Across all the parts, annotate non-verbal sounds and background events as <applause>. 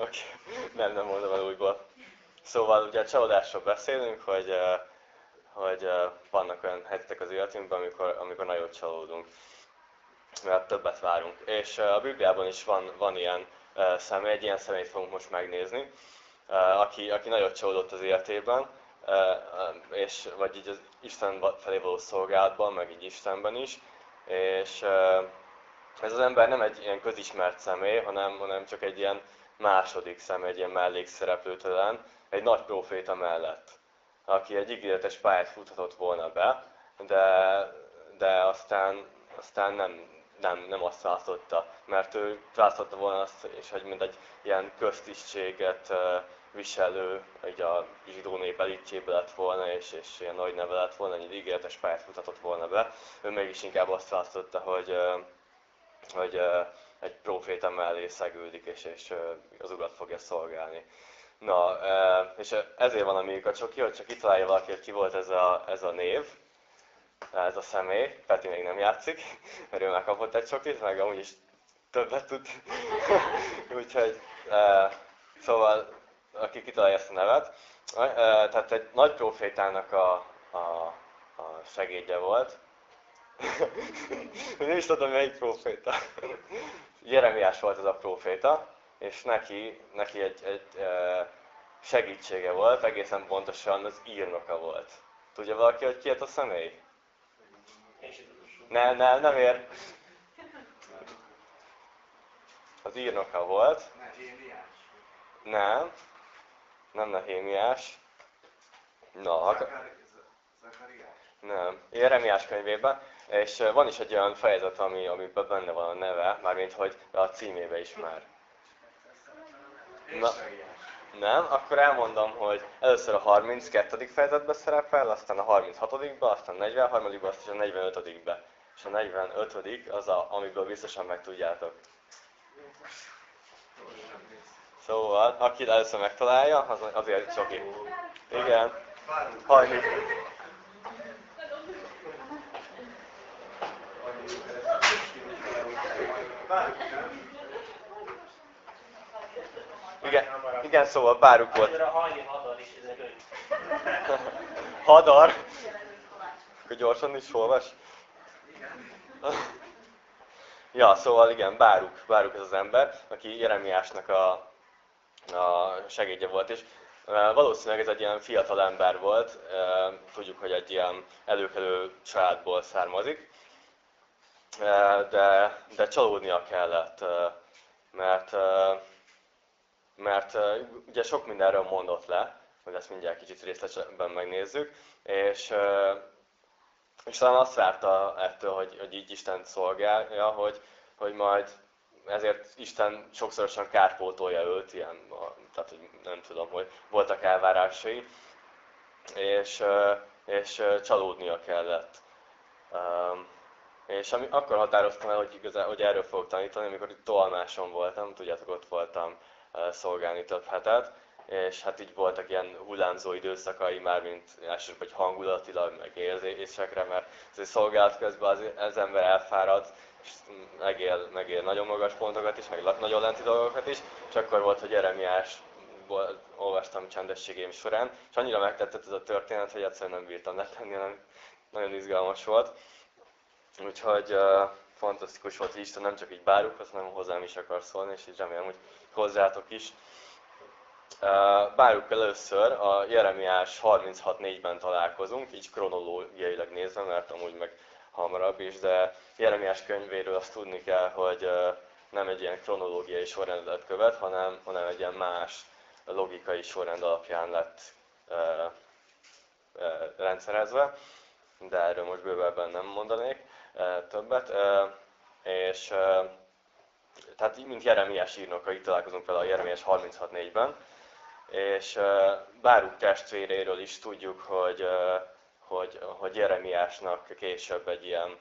Okay. Nem, nem mondom el újból. Szóval ugye a csalódásról beszélünk, hogy, hogy vannak olyan helyzetek az életünkben, amikor, amikor nagyon csalódunk, mert többet várunk. És a Bibliában is van, van ilyen személy, egy ilyen személyt fogunk most megnézni, aki, aki nagyon csalódott az életében, és, vagy így az Isten felé való szolgálatban, meg így Istenben is. És ez az ember nem egy ilyen közismert személy, hanem, hanem csak egy ilyen második személy, egy ilyen mellékszereplő talán, egy nagy proféta mellett, aki egy ígéretes pályát futhatott volna be, de, de aztán, aztán nem, nem, nem azt választotta, mert ő választotta volna azt, és hogy mint egy ilyen köztisztséget viselő, hogy a zsidó nép elitjébe lett volna, és, és ilyen nagy neve lett volna, egy ígéretes pályát mutatott volna be. Ő mégis inkább azt választotta, hogy, hogy egy proféta mellé szegődik, és, és az urat fogja szolgálni. Na, és ezért van a a Csoki, hogy csak kitalálja valaki, hogy ki volt ez a, ez a név, ez a személy, Peti még nem játszik, mert ő megkapott egy csokit, meg amúgy is többet tud. <laughs> Úgyhogy, szóval aki kitalálja ezt a nevet. Tehát egy nagy profétának a, a, a segédje volt. <laughs> Nem is tudom, melyik proféta. Jeremiás volt ez a proféta, és neki, neki egy, egy segítsége volt, egészen pontosan az írnoka volt. Tudja valaki, hogy ki a személy? Nem, nem, nem ér. Az írnoka volt. Nem nem Nehémiás. Na, akkor... Nem, Jeremiás könyvében, és van is egy olyan fejezet, ami, amiben benne van a neve, mármint hogy a címébe is már. Na, nem, akkor elmondom, hogy először a 32. fejezetben szerepel, aztán a 36-ba, aztán a 43 aztán a 45-be. És a 45 az, a, amiből biztosan megtudjátok. Szóval, aki először megtalálja, az azért csoki. Igen. Hajni. Igen, igen, szóval báruk volt. <laughs> Hadar? Akkor gyorsan is olvas. <laughs> Ja, szóval igen, Báruk, Báruk ez az ember, aki Jeremiásnak a, a segédje volt, és valószínűleg ez egy ilyen fiatal ember volt, tudjuk, hogy egy ilyen előkelő családból származik, de, de csalódnia kellett, mert, mert ugye sok mindenről mondott le, hogy ezt mindjárt kicsit részletben megnézzük, és, és talán azt várta ettől, hogy, hogy így Isten szolgálja, hogy, hogy majd ezért Isten sokszorosan kárpótolja őt, ilyen, tehát hogy nem tudom, hogy voltak elvárásai, és, és csalódnia kellett. És ami, akkor határoztam el, hogy, igazán, hogy erről fogok tanítani, amikor itt tolmáson voltam, tudjátok, ott voltam szolgálni több hetet, és hát így voltak ilyen hullámzó időszakai már, mint elsősorban hogy hangulatilag, meg érzésekre, mert ez szolgálat közben az, az ember elfárad, és megél, megél nagyon magas pontokat is, meg nagyon lenti dolgokat is, és akkor volt, hogy Jeremiás olvastam csendességém során, és annyira megtetett ez a történet, hogy egyszerűen nem bírtam letenni, hanem nagyon izgalmas volt. Úgyhogy uh, fantasztikus volt, hogy Isten nem csak így báruk, hanem hozzám is akar szólni, és így remélem, hogy hozzátok is. Uh, báruk először a Jeremiás 36.4-ben találkozunk, így kronológiailag nézve, mert amúgy meg hamarabb is, de Jeremiás könyvéről azt tudni kell, hogy nem egy ilyen kronológiai sorrendet követ, hanem, hanem egy ilyen más logikai sorrend alapján lett e, rendszerezve, de erről most bővebben nem mondanék többet. És tehát mint Jeremiás itt találkozunk vele a Jeremiás 36.4-ben, és Báruk testvéréről is tudjuk, hogy hogy, hogy Jeremiásnak később egy ilyen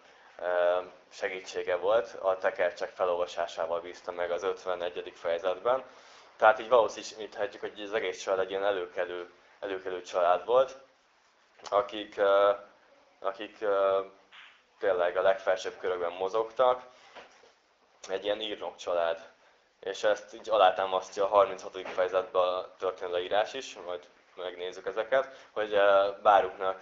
segítsége volt, a tekercsek felolvasásával bízta meg az 51. fejezetben. Tehát így valószínűsíthetjük, hogy az egész család egy ilyen előkelő, előkelő család volt, akik, akik tényleg a legfelsőbb körökben mozogtak, egy ilyen írnok család. És ezt így alátámasztja a 36. fejezetben történő leírás is, majd megnézzük ezeket, hogy Báruknak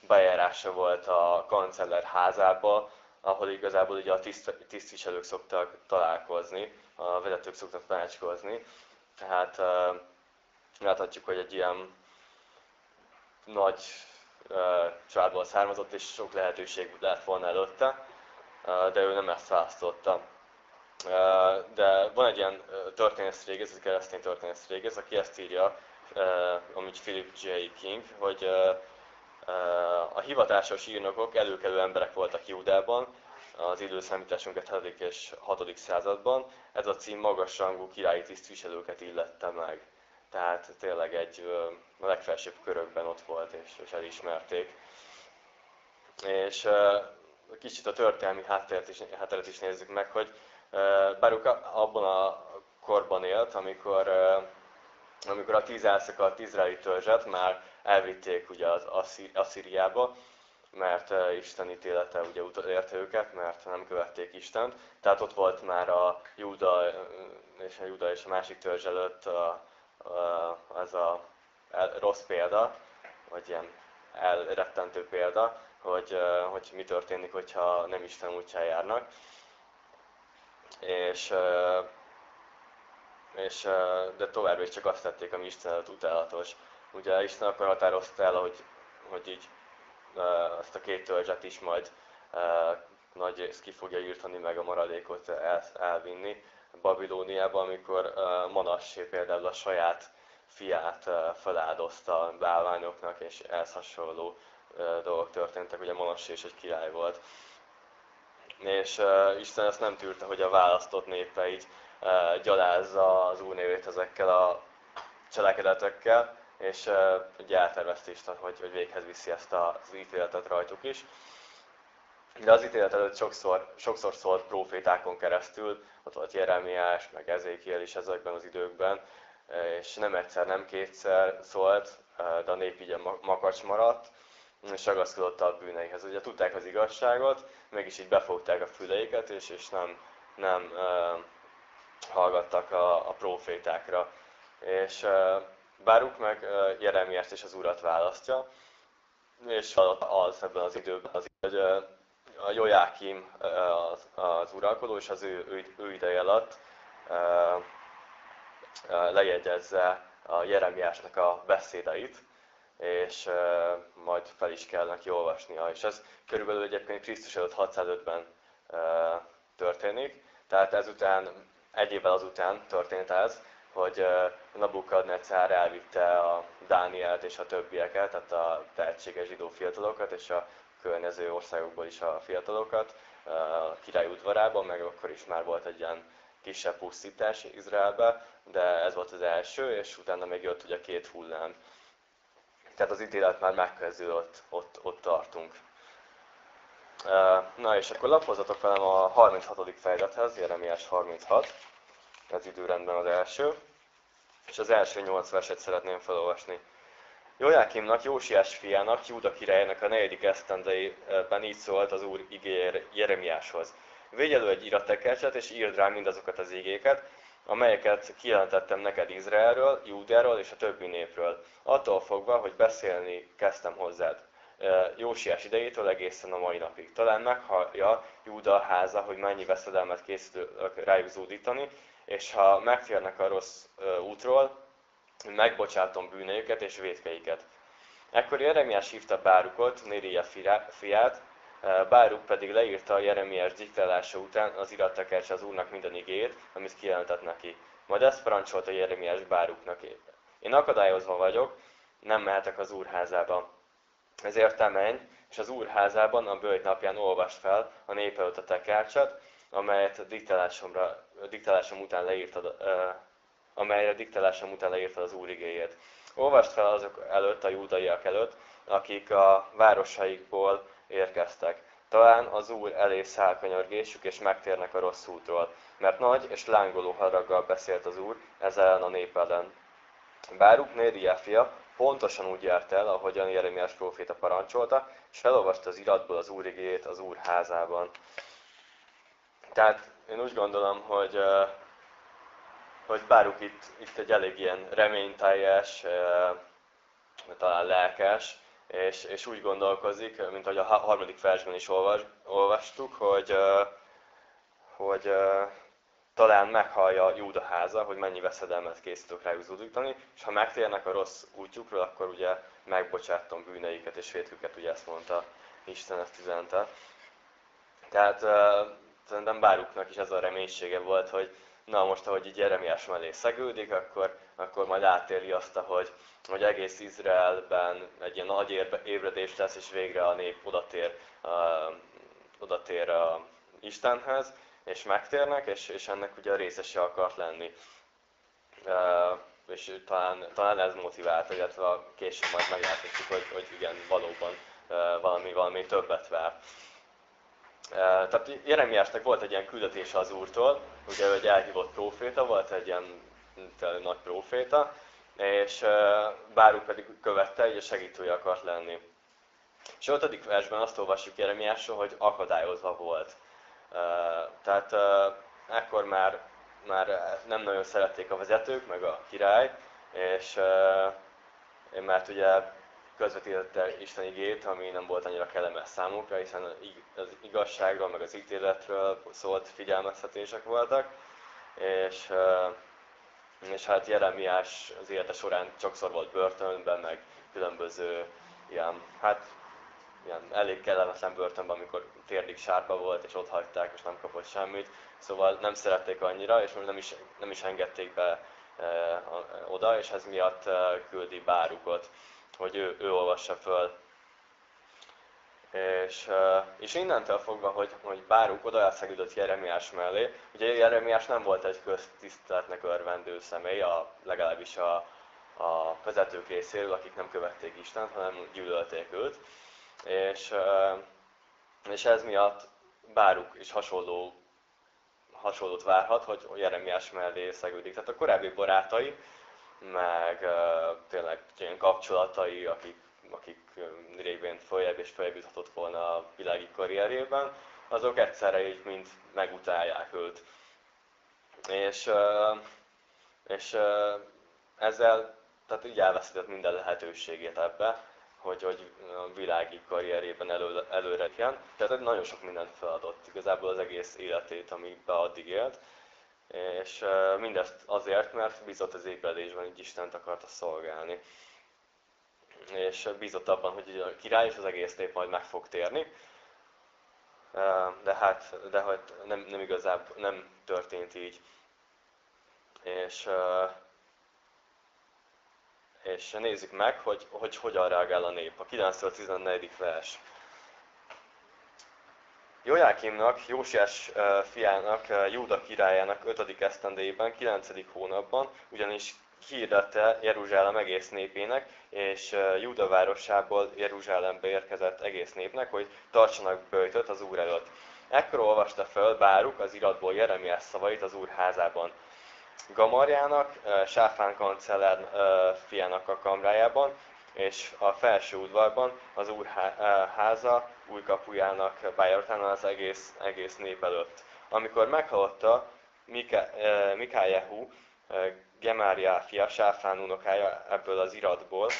bejárása volt a kanceller házába, ahol igazából ugye a tisztviselők szoktak találkozni, a vezetők szoktak tanácskozni. Tehát láthatjuk, hogy egy ilyen nagy családból származott, és sok lehetőség lett volna előtte, de ő nem ezt választotta. De van egy ilyen történész ez egy keresztény történész régész, aki ezt írja, amit Philip J. King, hogy a hivatásos írnokok előkelő emberek voltak Júdában, az időszámításunk 7. és 6. században. Ez a cím magasrangú királyi tisztviselőket illette meg. Tehát tényleg egy a legfelsőbb körökben ott volt, és, és elismerték. És kicsit a történelmi hátteret is, hátteret is nézzük meg, hogy Baruk abban a korban élt, amikor, amikor a tíz elszakadt izraeli törzset már elvitték ugye az Asszíriába, mert Isten ítélete ugye érte őket, mert nem követték Istent. Tehát ott volt már a Júda és a Júda és a másik törzs előtt a, az a rossz példa, vagy ilyen elrettentő példa, hogy, hogy mi történik, hogyha nem Isten útján járnak. És, és, de továbbra is csak azt tették, ami Isten előtt utálatos. Ugye Isten akkor határozta el, hogy, hogy így azt a két törzset is majd nagy ki fogja írtani, meg a maradékot el, elvinni Babilóniába, amikor Manassé például a saját fiát feláldozta bálványoknak, és ehhez hasonló dolgok történtek, ugye Manassé is egy király volt. És Isten ezt nem tűrte, hogy a választott népe így gyalázza az Úr névét ezekkel a cselekedetekkel, és ugye eltervezte Isten, hogy, hogy véghez viszi ezt az ítéletet rajtuk is. De az ítélet előtt sokszor, sokszor szólt profétákon keresztül, ott volt Jeremiás, meg Ezékiel is ezekben az időkben, és nem egyszer, nem kétszer szólt, de a nép így makacs maradt, és ragaszkodott a bűneihez. Ugye tudták az igazságot, mégis így befogták a füleiket, és, és nem, nem uh, hallgattak a, a profétákra. És uh, Báruk meg uh, Jeremiást és az urat választja, és az ebben az időben az, hogy a Jojákim az, az uralkodó, és az ő, ő, ő ideje alatt lejegyezze a Jeremiásnak a beszédeit, és majd fel is kell neki olvasnia. És ez körülbelül egyébként Krisztus előtt 605-ben történik, tehát ezután, egy évvel azután történt ez, hogy Nabukadnecár elvitte a Dánielt és a többieket, tehát a tehetséges zsidó fiatalokat és a környező országokból is a fiatalokat a király udvarában, meg akkor is már volt egy ilyen kisebb pusztítás Izraelbe, de ez volt az első, és utána még jött ugye két hullám. Tehát az ítélet már megkezdődött, ott, ott, tartunk. Na és akkor lapozatok velem a 36. fejezethez, Jeremiás 36, ez időrendben az első, és az első nyolc verset szeretném felolvasni. Jójákimnak, Jósiás fiának, Júda királyának a negyedik esztendeiben így szólt az Úr igéje Jeremiáshoz. Végy elő egy iratekercset, és írd rá mindazokat az igéket, amelyeket kijelentettem neked Izraelről, Júdáról és a többi népről, attól fogva, hogy beszélni kezdtem hozzád. Jósiás idejétől egészen a mai napig. Talán meghallja Júda háza, hogy mennyi veszedelmet készülök rájuk zúdítani, és ha megtérnek a rossz útról, megbocsátom bűneiket és vétkeiket. Ekkor Jeremiás hívta Bárukot, Néria fiát, Báruk pedig leírta Jeremiás diktálása után az irattakercs az úrnak minden igét, amit kijelentett neki. Majd ezt parancsolta Jeremiás Báruknak. Én akadályozva vagyok, nem mehetek az úrházába. Ezért te menj, és az úrházában a bőjt napján olvast fel a nép előtt a tekercset, amelyet diktálásom után leírtad, amelyre diktálásom után leírtad az Úr igéjét. Olvast fel azok előtt, a júdaiak előtt, akik a városaikból érkeztek. Talán az Úr elé száll kanyargésük, és megtérnek a rossz útról, mert nagy és lángoló haraggal beszélt az Úr ez a nép ellen. Báruk Néria fia pontosan úgy járt el, ahogyan Jeremiás próféta parancsolta, és felolvasta az iratból az Úr igéjét az Úr házában. Tehát én úgy gondolom, hogy hogy Báruk itt, itt egy elég ilyen reményteljes, talán lelkes, és, és úgy gondolkozik, mint ahogy a harmadik versben is olvas, olvastuk, hogy, hogy talán meghallja Júda háza, hogy mennyi veszedelmet készítök rájuk zúdítani, és ha megtérnek a rossz útjukról, akkor ugye megbocsátom bűneiket és vétküket, ugye ezt mondta Isten, ezt üzente. Tehát szerintem báruknak is ez a reménysége volt, hogy na most, ahogy így Jeremiás mellé szegődik, akkor, akkor majd átéli azt, hogy, hogy egész Izraelben egy ilyen nagy ébredés lesz, és végre a nép odatér, uh, odatér uh, Istenhez, és megtérnek, és, és ennek ugye a részese akart lenni. Uh, és talán, talán ez motiválta, illetve később majd megláthatjuk, hogy, hogy igen, valóban valami, valami többet vár. Tehát Jeremiásnak volt egy ilyen küldetése az Úrtól, ugye egy elhívott próféta, volt egy ilyen nagy próféta, és Báruk pedig követte, így a segítője akart lenni. És a 5. versben azt olvassuk Jeremiásról, hogy akadályozva volt. Tehát ekkor már, már nem nagyon szerették a vezetők, meg a király, és mert ugye közvetítette Isten igét, ami nem volt annyira kellemes számukra, hiszen az igazságról, meg az ítéletről szólt figyelmeztetések voltak, és, és hát Jeremiás az élete során sokszor volt börtönben, meg különböző ilyen, hát ilyen elég kellemetlen börtönben, amikor térdig sárba volt, és ott hagyták, és nem kapott semmit. Szóval nem szerették annyira, és nem is, nem is engedték be oda, és ez miatt küldi Bárukot hogy ő, ő olvassa föl. És, és innentől fogva, hogy, hogy bárunk oda elszegődött Jeremiás mellé, ugye Jeremiás nem volt egy köztiszteletnek örvendő személy, a, legalábbis a, a vezetők részéről, akik nem követték Istent, hanem gyűlölték őt. És, és ez miatt Báruk is hasonló, hasonlót várhat, hogy Jeremiás mellé szegődik. Tehát a korábbi barátai, meg tényleg ilyen kapcsolatai, akik, akik révén följebb és följebb juthatott volna a világi karrierjében, azok egyszerre így mind megutálják őt. És, és ezzel tehát így elveszített minden lehetőségét ebbe, hogy, hogy a világi karrierében elő, előre jön. Tehát nagyon sok mindent feladott, igazából az egész életét, amiben addig élt. És mindezt azért, mert bízott az ébredésben, hogy Istent akarta szolgálni. És bízott abban, hogy a király és az egész nép majd meg fog térni. De hát, de hát nem, nem igazából nem történt így. És, és nézzük meg, hogy, hogy hogyan reagál a nép. A 9-14. vers. Jojákimnak, Jósiás fiának, Júda királyának 5. esztendejében, 9. hónapban, ugyanis hirdette Jeruzsálem egész népének, és Júda városából Jeruzsálembe érkezett egész népnek, hogy tartsanak böjtöt az Úr előtt. Ekkor olvasta föl Báruk az iratból Jeremiás szavait az Úr házában. Gamarjának, Sáfán kancellár fiának a kamrájában, és a felső udvarban az úr háza új kapujának bejáratán az egész, egész nép előtt. Amikor meghallotta Mikájehu, Gemáriá fia, Sáfán unokája ebből az iratból,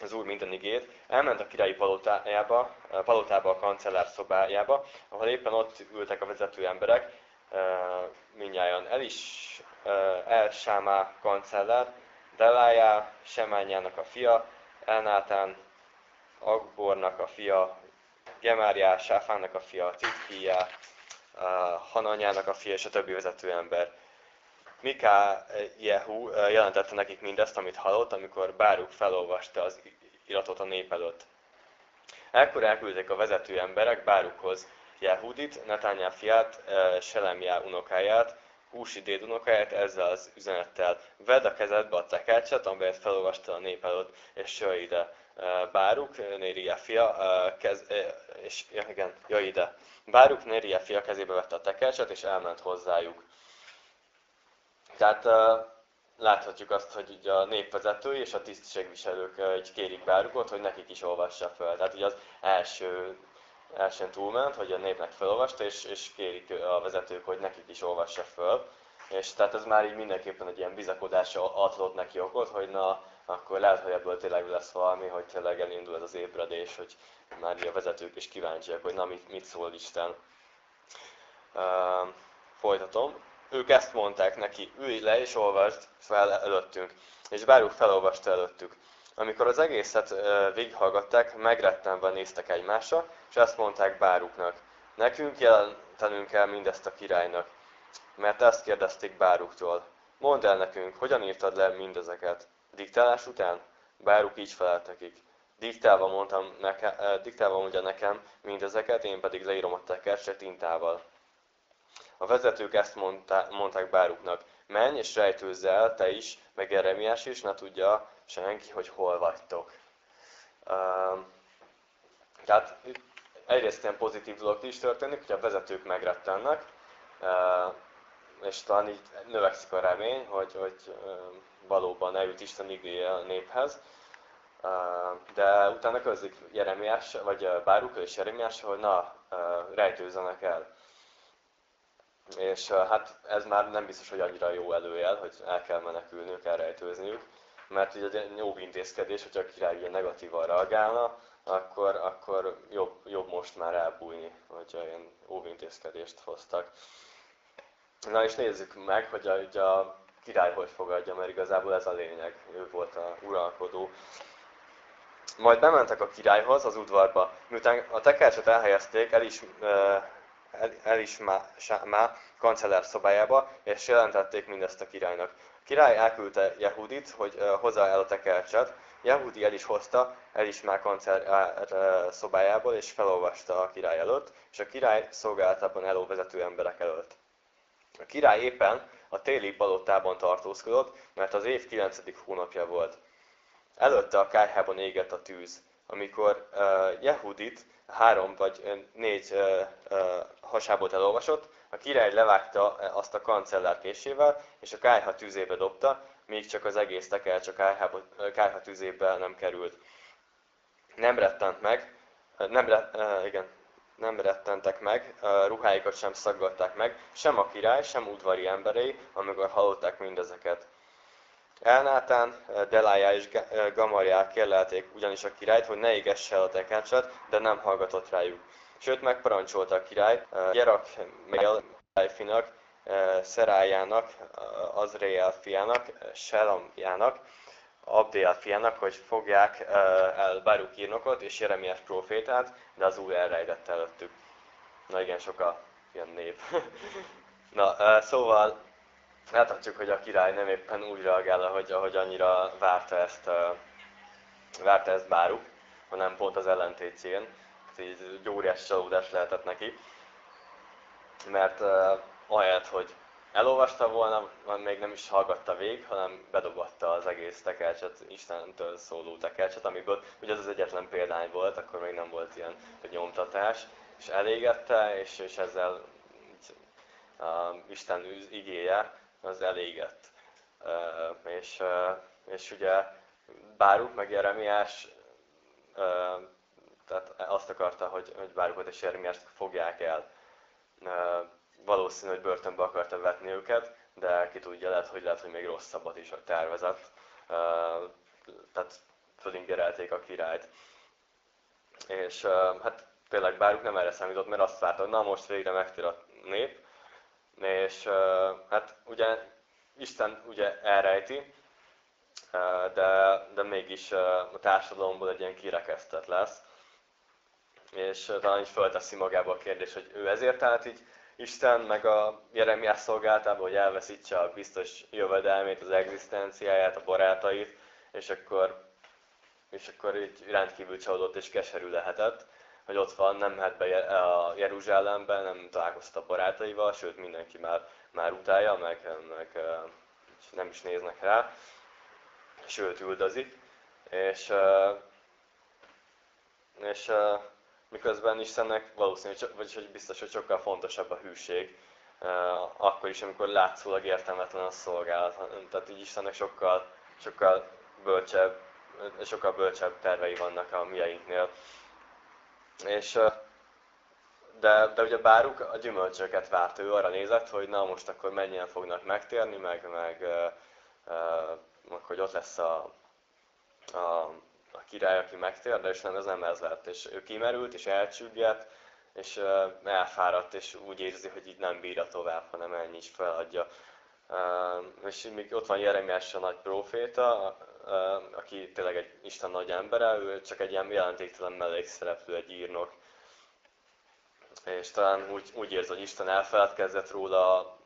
az úr minden igét, elment a királyi palotájába, palotába a kancellár szobájába, ahol éppen ott ültek a vezető emberek, mindjárt el is El Sámá kancellár, Delájá, Semányának a fia, Elnátán, Agbornak a fia, Gemáriá, Sáfánnak a fia, Titkijá, Hananyának a fia és a többi vezető ember. Miká Jehu jelentette nekik mindezt, amit hallott, amikor Báruk felolvasta az iratot a nép előtt. Ekkor elküldték a vezető emberek Bárukhoz Jehudit, Netányá fiát, Selemjá unokáját, Húsi déd unokáját ezzel az üzenettel. Vedd a kezedbe a tekercset, amelyet felolvasta a nép előtt, és jöjj ide. Báruk, Néria fia, kez, és igen, jöjj ide. Báruk, Néria fia kezébe vette a tekercset, és elment hozzájuk. Tehát láthatjuk azt, hogy ugye a népvezetői és a tisztségviselők így kérik Bárukot, hogy nekik is olvassa fel. Tehát ugye az első elsőn túlment, hogy a népnek felolvasta, és, és kérik a vezetők, hogy nekik is olvassa föl. És tehát ez már így mindenképpen egy ilyen bizakodásra adott neki okot, hogy na, akkor lehet, hogy ebből tényleg lesz valami, hogy tényleg elindul ez az ébredés, hogy már a vezetők is kíváncsiak, hogy na, mit, mit szól Isten. Uh, folytatom. Ők ezt mondták neki, ülj le és olvasd fel előttünk. És Báruk felolvasta előttük. Amikor az egészet végighallgatták, megrettenve néztek egymásra, és ezt mondták Báruknak. Nekünk jelentenünk kell mindezt a királynak. Mert ezt kérdezték Báruktól. Mondd el nekünk, hogyan írtad le mindezeket? Diktálás után? Báruk így felelt nekik. Diktálva, mondtam nekem, diktálva mondja nekem mindezeket, én pedig leírom a tekercset tintával. A vezetők ezt mondták, mondták Báruknak, menj és rejtőzz el, te is, meg Jeremiás is, ne tudja senki, hogy hol vagytok. Uh, tehát egyrészt ilyen pozitív dolog is történik, hogy a vezetők megrettennek, uh, és talán így növekszik a remény, hogy, hogy valóban eljut Isten igéje a néphez. De utána közlik Jeremiás, vagy Báruk és Jeremiás, hogy na, rejtőzzenek el. És hát ez már nem biztos, hogy annyira jó előjel, hogy el kell menekülniük, elrejtőzniük, mert ugye egy jó intézkedés, hogyha a király ilyen negatívan reagálna, akkor, akkor jobb, jobb most már elbújni, hogyha ilyen óvintézkedést hoztak. Na és nézzük meg, hogy a, a király hogy fogadja, mert igazából ez a lényeg, ő volt a uralkodó. Majd bementek a királyhoz, az udvarba. Miután a tekercset elhelyezték, el is el, is má kancellár szobájába, és jelentették mindezt a királynak. A király elküldte Jehudit, hogy hozza el a tekercset. Jehudi el is hozta, el is már kancellár szobájából, és felolvasta a király előtt, és a király szolgálatában elóvezető emberek előtt. A király éppen a téli balotában tartózkodott, mert az év 9. hónapja volt. Előtte a kájhában égett a tűz. Amikor uh, Jehudit három vagy négy uh, uh, hasábot elolvasott, a király levágta azt a kancellár késével, és a kájha tűzébe dobta, míg csak az egész tekercs a kájha, kájha tűzébe nem került. Nem rettent meg, nem, uh, igen, nem rettentek meg, ruháikat sem szaggatták meg, sem a király, sem udvari emberei, amikor hallották mindezeket. Elnátán, Delájá és Gamariá kérlelték ugyanis a királyt, hogy ne égesse el a tekercset, de nem hallgatott rájuk. Sőt, megparancsolta a király Gerak Finak, Szerájának, Azrael fiának, Selamjának, Abdél fiának, hogy fogják el Baruk írnokot és Jeremiás profétát, de az új elrejtett előttük. Na igen, sok a ilyen nép. <laughs> Na, szóval láthatjuk, hogy a király nem éppen úgy reagál, ahogy, ahogy annyira várta ezt, várta ezt Báruk, hanem pont az ellentétjén. Így óriás csalódás lehetett neki. Mert ahelyett, hogy elolvasta volna, még nem is hallgatta végig, hanem bedobatta az egész tekercset, Istentől szóló tekercset, amiből ugye az az egyetlen példány volt, akkor még nem volt ilyen nyomtatás, és elégette, és, és ezzel uh, Isten igéje az elégett. Uh, és, uh, és ugye Báruk meg Jeremiás uh, tehát azt akarta, hogy, hogy Bárukot és Jeremiást fogják el. Uh, valószínű, hogy börtönbe akarta vetni őket, de ki tudja, lehet, hogy lehet, hogy még rosszabbat is tervezett. Tehát fölingerelték a királyt. És hát tényleg Báruk nem erre számított, mert azt várta, hogy na most végre megtér a nép, és hát ugye Isten ugye elrejti, de, de mégis a társadalomból egy ilyen kirekesztett lesz. És talán is fölteszi magába a kérdés, hogy ő ezért állt így Isten, meg a Jeremiás szolgáltába, hogy elveszítse a biztos jövedelmét, az egzisztenciáját, a barátait, és akkor, és akkor így rendkívül csalódott és keserű lehetett hogy ott van, nem mehet be a Jeruzsálembe, nem találkoztat a barátaival, sőt mindenki már, már utálja, meg, meg nem is néznek rá, sőt üldözik. És, és miközben Istennek valószínű, vagyis hogy biztos, hogy sokkal fontosabb a hűség, akkor is, amikor látszólag értelmetlen a szolgálat. Tehát így Istennek sokkal, sokkal bölcsebb, sokkal bölcsebb tervei vannak a mieinknél. És de, de ugye Báruk a gyümölcsöket várt, ő arra nézett, hogy na most akkor mennyien fognak megtérni, meg, meg uh, hogy ott lesz a, a, a király, aki megtér, de és nem, ez nem ez lett. És ő kimerült, és elcsüggett, és uh, elfáradt, és úgy érzi, hogy így nem bírja tovább, hanem ennyi is feladja. És még ott van Jeremiás a nagy proféta, aki tényleg egy Isten nagy embere, ő csak egy ilyen jelentéktelen mellékszereplő, egy írnok, és talán úgy, úgy érzi, hogy Isten elfeledkezett róla,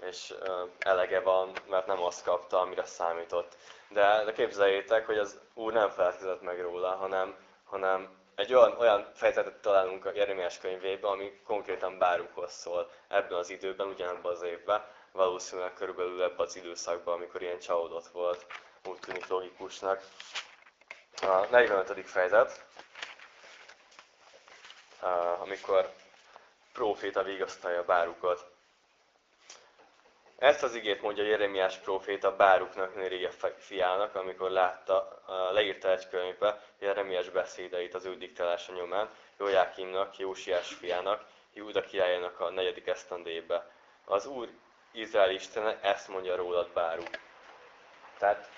és elege van, mert nem azt kapta, amire számított. De, de képzeljétek, hogy az Úr nem feledkezett meg róla, hanem, hanem egy olyan, olyan fejezetet találunk a Jeremiás könyvében, ami konkrétan Bárukhoz szól ebben az időben, ugyanebben az évben, valószínűleg körülbelül ebben az időszakban, amikor ilyen csalódott volt, úgy tűnik logikusnak. A 45. fejezet, amikor próféta vigasztalja Bárukot. Ezt az igét mondja Jeremiás próféta Báruknak, Néria fiának, amikor látta, leírta egy könyvbe Jeremiás beszédeit az ő diktálása nyomán, Jójákimnak, Jósiás fiának, Júda királyának a negyedik esztendébe. Az Úr Izrael Istene ezt mondja rólad Báruk. Tehát,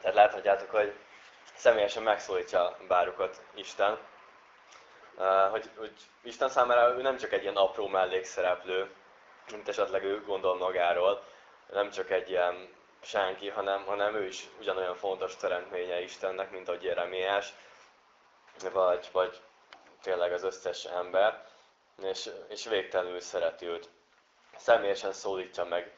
tehát láthatjátok, hogy személyesen megszólítja Bárukat Isten, hogy, hogy Isten számára ő nem csak egy ilyen apró mellékszereplő, mint esetleg ő gondol magáról, nem csak egy ilyen senki, hanem, hanem ő is ugyanolyan fontos teremtménye Istennek, mint a Jeremiás, vagy, vagy tényleg az összes ember, és, és végtelenül szereti őt. Személyesen szólítja meg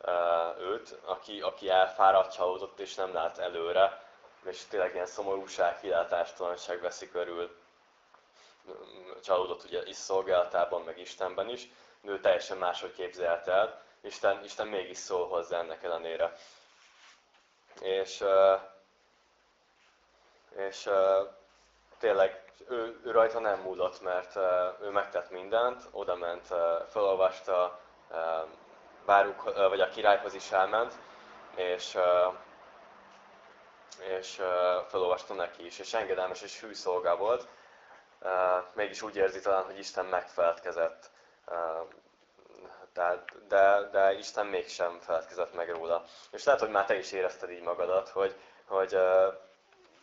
uh, őt, aki, aki elfáradt, csalódott és nem lát előre, és tényleg ilyen szomorúság, kilátástalanság veszi körül csalódott ugye is szolgálatában, meg Istenben is, ő teljesen máshogy képzelt el, Isten, Isten mégis szól hozzá ennek ellenére. És, és tényleg ő, ő rajta nem múlott, mert ő megtett mindent, oda ment, felolvasta, báruk, vagy a királyhoz is elment, és, és felolvasta neki is, és engedelmes és hű szolga volt, mégis úgy érzi talán, hogy Isten megfeledkezett. De, de, de Isten mégsem feledkezett meg róla. És lehet, hogy már te is érezted így magadat, hogy, hogy,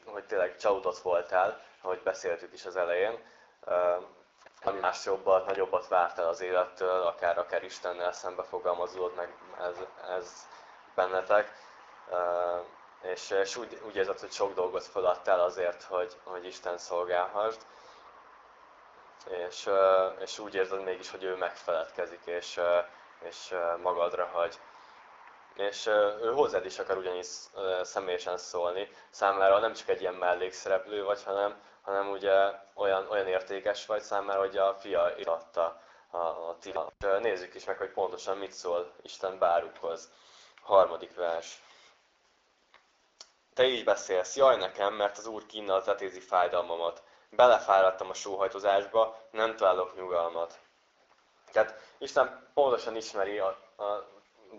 hogy tényleg csalódott voltál, ahogy beszéltük is az elején, ami más jobbat, nagyobbat vártál az élettől, akár, akár Istennel szembe fogalmazódott meg ez, ez bennetek. És, és úgy, úgy érzed, hogy sok dolgot feladtál azért, hogy, hogy Isten szolgálhassd és, és úgy érzed mégis, hogy ő megfeledkezik, és, és magadra hagy. És ő hozzád is akar ugyanis személyesen szólni. Számára nem csak egy ilyen mellékszereplő vagy, hanem, hanem ugye olyan, olyan értékes vagy számára, hogy a fia iratta a, a tila. Nézzük is meg, hogy pontosan mit szól Isten bárukhoz. Harmadik vers. Te így beszélsz, jaj nekem, mert az Úr kínnal tetézi fájdalmamat belefáradtam a sóhajtozásba, nem találok nyugalmat. Tehát Isten pontosan ismeri a, a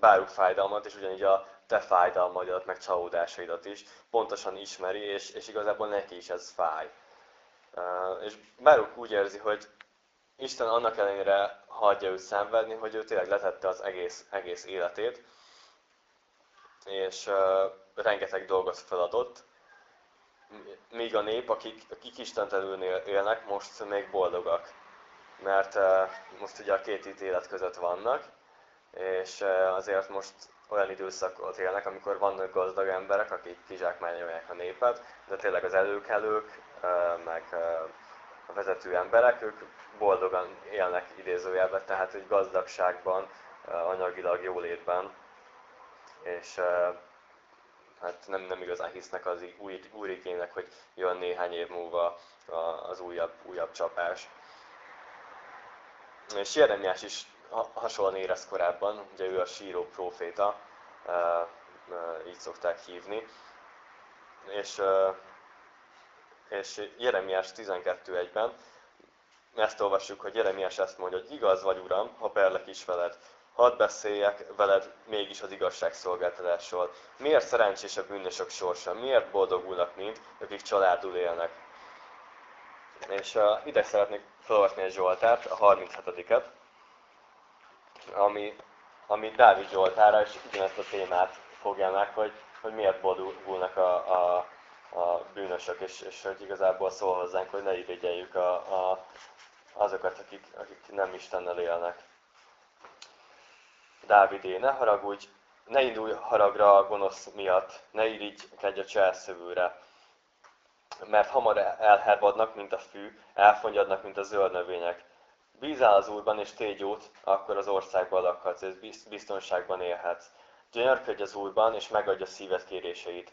báruk fájdalmat, és ugyanígy a te fájdalmaidat, meg csalódásaidat is pontosan ismeri, és, és igazából neki is ez fáj. És báruk úgy érzi, hogy Isten annak ellenére hagyja őt szenvedni, hogy ő tényleg letette az egész, egész életét, és uh, rengeteg dolgot feladott, míg a nép, akik, akik istentelenül élnek, most még boldogak. Mert uh, most ugye a két ítélet között vannak, és uh, azért most olyan időszakot élnek, amikor vannak gazdag emberek, akik kizsákmányolják a népet, de tényleg az előkelők, uh, meg a vezető emberek, ők boldogan élnek idézőjelben, tehát egy gazdagságban, anyagilag jólétben, és hát nem, nem igazán hisznek az új, új igénynek, hogy jön néhány év múlva az újabb, újabb csapás. És Jeremiás is hasonlóan érez korábban, ugye ő a síró proféta, így szokták hívni. És, és Jeremiás 12.1-ben ezt olvassuk, hogy Jeremiás ezt mondja, hogy igaz vagy, Uram, ha perlek is veled, hadd beszéljek veled mégis az igazságszolgáltatásról. Miért szerencsés a bűnösök sorsa? Miért boldogulnak mind, akik családul élnek? És uh, ide szeretnék felolvasni egy Zsoltárt, a 37-et, ami, ami Dávid Zsoltára, és ugyanezt a témát fogja meg, hogy, hogy miért boldogulnak a, a, a bűnösök, és, és hogy igazából szól hozzánk, hogy ne irigyeljük a, a, azokat, akik, akik nem Istennel élnek. Dávidé, ne haragudj, ne indulj haragra a gonosz miatt, ne irigykedj a cselszövőre, mert hamar elherbadnak, mint a fű, elfongyadnak, mint a zöld növények. Bízál az Úrban, és tégy jót, akkor az országban lakhatsz, és biztonságban élhetsz. Gyönyörködj az Úrban, és megadja szíved kéréseit.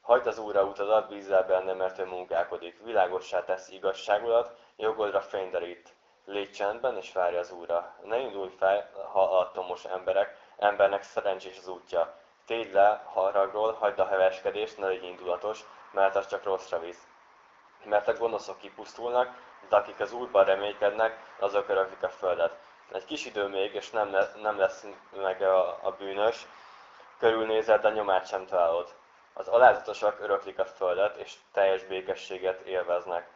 Hagyd az Úrra utadat, bízzál benne, mert ő munkálkodik. Világossá tesz igazságodat, jogodra fényderít. Légy csendben, és várj az Úrra. Ne indulj fel, ha alattomos emberek, embernek szerencsés az útja. Tégy le haragról, hagyd a heveskedést, ne legy indulatos, mert az csak rosszra visz. Mert a gonoszok kipusztulnak, de akik az Úrban reménykednek, azok öröklik a földet. Egy kis idő még, és nem, le, nem lesz meg a, a bűnös, körülnézed, de nyomát sem találod. Az alázatosak öröklik a földet, és teljes békességet élveznek.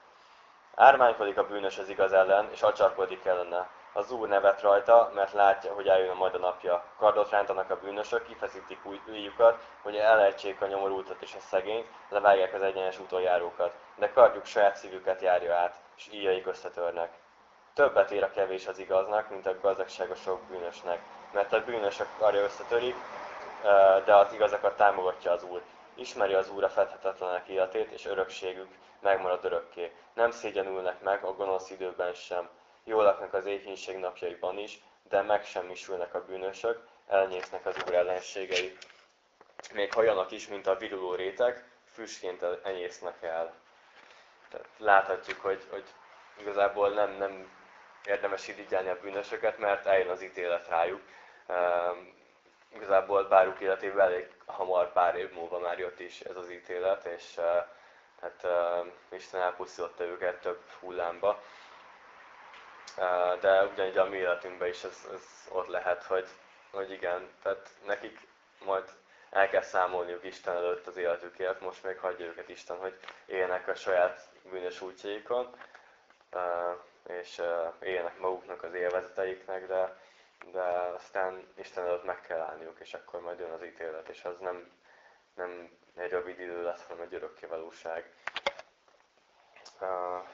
Ármánykodik a bűnös az igaz ellen, és acsarkodik ellene. Az Úr nevet rajta, mert látja, hogy eljön majd a napja. Kardot rántanak a bűnösök, kifeszítik újjukat, hogy elejtsék a nyomorultat és a szegényt, levágják az egyenes útonjárókat. De kardjuk saját szívüket járja át, és íjaik összetörnek. Többet ér a kevés az igaznak, mint a gazdagság bűnösnek. Mert a bűnösök karja összetörik, de az igazakat támogatja az Úr. Ismeri az Úr a fedhetetlenek életét, és örökségük megmarad örökké. Nem szégyenülnek meg a gonosz időben sem. Jól laknak az éhínség napjaiban is, de megsemmisülnek a bűnösök, elnyésznek az Úr ellenségei. Még hajanak is, mint a viruló réteg, füstként enyésznek el. Tehát láthatjuk, hogy, hogy igazából nem, nem érdemes irigyelni a bűnösöket, mert eljön az ítélet rájuk. Igazából báruk életében elég hamar, pár év múlva már jött is ez az ítélet, és hát Isten elpusztította őket több hullámba. De ugyanígy a mi életünkben is ez, ez ott lehet, hogy, hogy igen, tehát nekik majd el kell számolniuk Isten előtt az életükért, most még hagyja őket Isten, hogy éljenek a saját bűnös útjaikon, és éljenek maguknak az élvezeteiknek, de de aztán Isten előtt meg kell állniuk, és akkor majd jön az ítélet, és az nem, nem egy rövid idő lesz, hanem egy örökké valóság. Uh,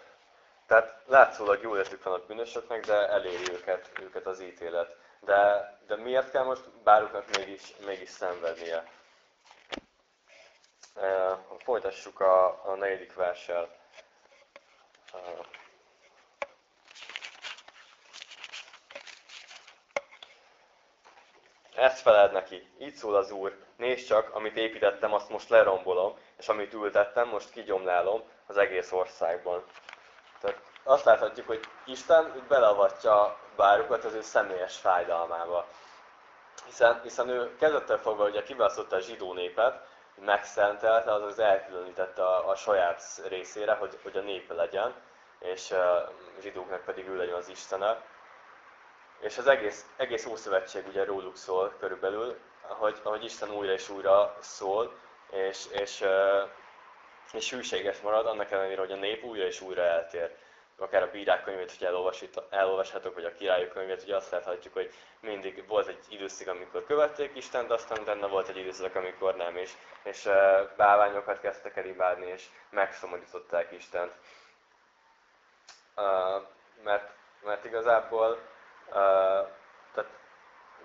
tehát látszólag jó életük van a bűnösöknek, de eléri őket, őket az ítélet. De, de miért kell most báruknak mégis, mégis szenvednie? Uh, folytassuk a, a negyedik verssel. Uh, Ezt feled neki. Így szól az Úr. Nézd csak, amit építettem, azt most lerombolom, és amit ültettem, most kigyomlálom az egész országban. Tehát azt láthatjuk, hogy Isten beleavatja bárukat az ő személyes fájdalmába. Hiszen, hiszen ő kezdettől fogva ugye kiválasztotta a zsidó népet, megszentelte, azaz elkülönítette a, a saját részére, hogy, hogy a népe legyen, és a zsidóknak pedig ő legyen az Istene. És az egész, egész Ószövetség ugye róluk szól körülbelül, ahogy, ahogy Isten újra és újra szól, és, és, és hűséges marad, annak ellenére, hogy a nép újra és újra eltér. Akár a bírák könyvét, hogy elolvashatok, vagy a királyok könyvét, ugye azt láthatjuk, hogy mindig volt egy időszak, amikor követték Istent, de aztán utána volt egy időszak, amikor nem is. És bálványokat kezdtek el imádni, és megszomorították Istent. Mert, mert igazából tehát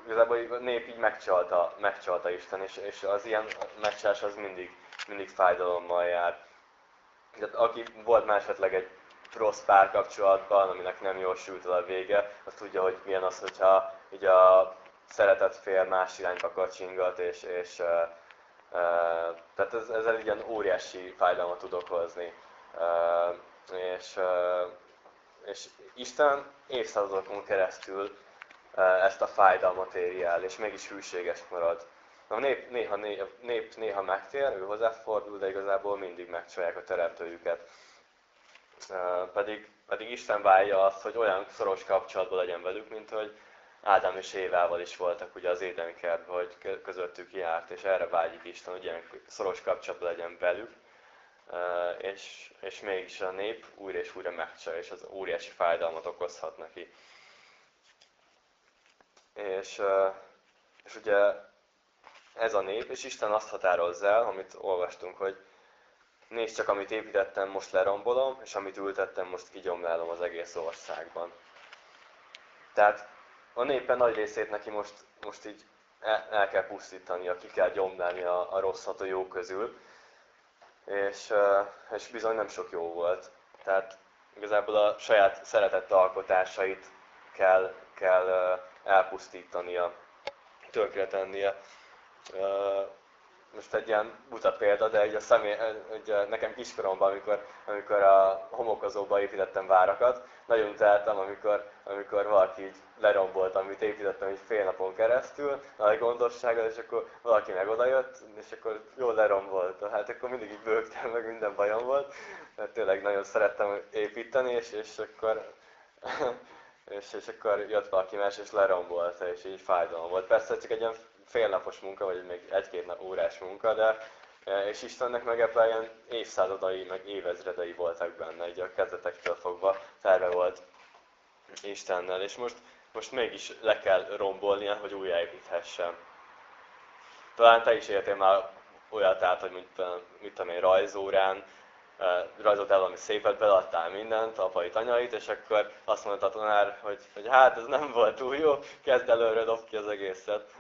igazából a nép így megcsalta, megcsalta Isten, és, és az ilyen megcsalás az mindig, mindig fájdalommal jár. Tehát aki volt már esetleg egy rossz párkapcsolatban, aminek nem jól sült el a vége, az tudja, hogy milyen az, hogyha így a szeretett fél más irányba kacsingat, és, és uh, uh, tehát ez, ezzel ilyen óriási fájdalmat tud okozni. Uh, és, uh, és Isten évszázadokon keresztül ezt a fájdalmat éri el, és mégis hűséges marad. A nép néha, néha, nép néha megtér, ő hozzáfordul, de igazából mindig megcsalják a teremtőjüket. Pedig, pedig Isten válja azt, hogy olyan szoros kapcsolatban legyen velük, mint hogy Ádám és Évával is voltak ugye az édenkertben, hogy közöttük járt, és erre vágyik Isten, hogy ilyen szoros kapcsolatban legyen velük, és, és mégis a nép újra és újra megcsal, és az óriási fájdalmat okozhat neki. És, és ugye ez a nép, és Isten azt határozza el, amit olvastunk, hogy nézd csak, amit építettem, most lerombolom, és amit ültettem, most kigyomlálom az egész országban. Tehát a népen nagy részét neki most, most így el, el kell pusztítania, ki kell gyomlálni a, a rosszat a jó közül, és, és bizony nem sok jó volt. Tehát igazából a saját szeretett alkotásait kell, kell elpusztítania, tönkretennie most egy ilyen buta példa, de egy a személy, egy, nekem kiskoromban, amikor, amikor a homokozóba építettem várakat, nagyon utáltam, amikor, amikor valaki így lerombolt, amit építettem egy fél napon keresztül, nagy gondossággal, és akkor valaki meg odajött, és akkor jól lerombolt. Hát akkor mindig így bőgtem, meg minden bajom volt, mert tényleg nagyon szerettem építeni, és, és akkor <laughs> és, és akkor jött valaki más, és lerombolta, és így fájdalom volt. Persze csak egy ilyen félnapos munka, vagy még egy-két órás munka, de e, és Istennek meg ebben ilyen évszázadai, meg évezredei voltak benne, így a kezdetektől fogva terve volt Istennel, és most, most mégis le kell rombolnia, hogy újjáépíthessen. Talán te is értél már olyat át, hogy mint, mit tudom én, rajzórán, e, rajzoltál valami szépet, beadtál mindent, apait, anyait, és akkor azt mondta a tanár, hogy, hogy hát ez nem volt túl jó, kezd előre, dob ki az egészet.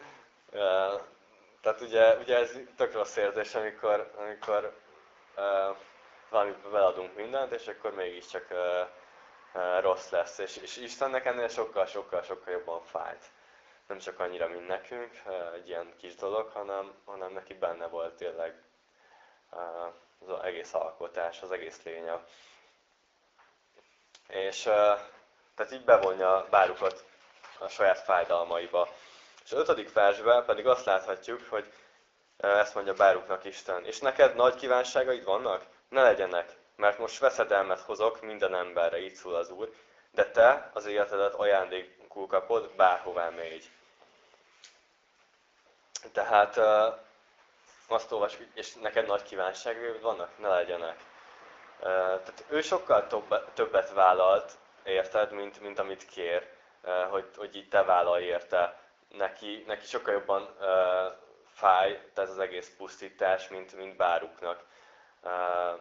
Tehát ugye, ugye ez tök rossz érzés, amikor, amikor uh, valamiben beladunk mindent, és akkor mégiscsak uh, uh, rossz lesz. És, és Istennek ennél sokkal, sokkal, sokkal jobban fájt. Nem csak annyira, mint nekünk, uh, egy ilyen kis dolog, hanem, hanem neki benne volt tényleg uh, az egész alkotás, az egész lénye. És uh, tehát így bevonja bárukat a saját fájdalmaiba. És az ötödik versben pedig azt láthatjuk, hogy ezt mondja Báruknak Isten. És neked nagy kívánságaid vannak? Ne legyenek, mert most veszedelmet hozok minden emberre, így szól az Úr, de te az életedet ajándékul kapod, bárhová mégy. Tehát azt olvas, és neked nagy kívánságaid vannak? Ne legyenek. Tehát ő sokkal többet vállalt, érted, mint, mint amit kér, hogy, hogy így te vállalj érte neki, neki sokkal jobban uh, fáj ez az egész pusztítás, mint, mint báruknak. Uh,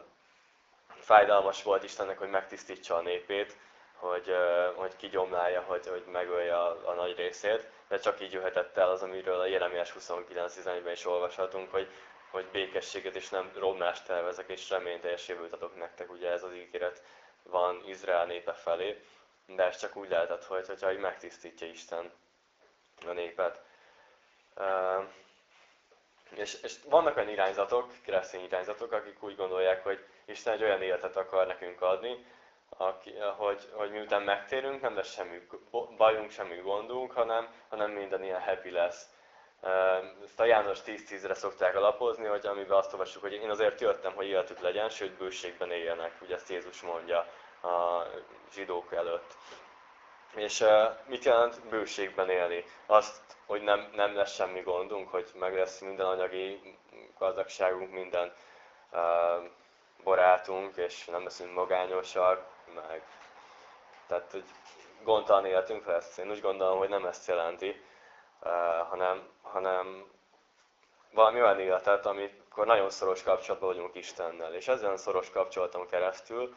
fájdalmas volt Istennek, hogy megtisztítsa a népét, hogy, uh, hogy kigyomlálja, hogy, hogy megölje a, a nagy részét, de csak így jöhetett el az, amiről a Jeremiás 29-11-ben is olvashatunk, hogy, hogy békességet és nem romlást tervezek, és reményteljes jövőt adok nektek. Ugye ez az ígéret van Izrael népe felé, de ez csak úgy lehetett, hogy, hogyha megtisztítja Isten a népet. És, és vannak olyan irányzatok, keresztény irányzatok, akik úgy gondolják, hogy Isten egy olyan életet akar nekünk adni, aki, hogy, hogy miután megtérünk, nem lesz semmi bajunk, semmi gondunk, hanem, hanem minden ilyen happy lesz. Ezt a János 10-10-re szokták alapozni, hogy amiben azt olvassuk, hogy én azért jöttem, hogy életük legyen, sőt bőségben éljenek, ugye ezt Jézus mondja a zsidók előtt. És mit jelent bőségben élni? Azt, hogy nem, nem lesz semmi gondunk, hogy meg lesz minden anyagi gazdagságunk, minden uh, barátunk, és nem leszünk magányosak, meg tehát, hogy gondtalan életünk lesz. Én úgy gondolom, hogy nem ezt jelenti, uh, hanem, hanem valami olyan életet, amikor nagyon szoros kapcsolatban vagyunk Istennel. És ezen szoros kapcsolaton keresztül,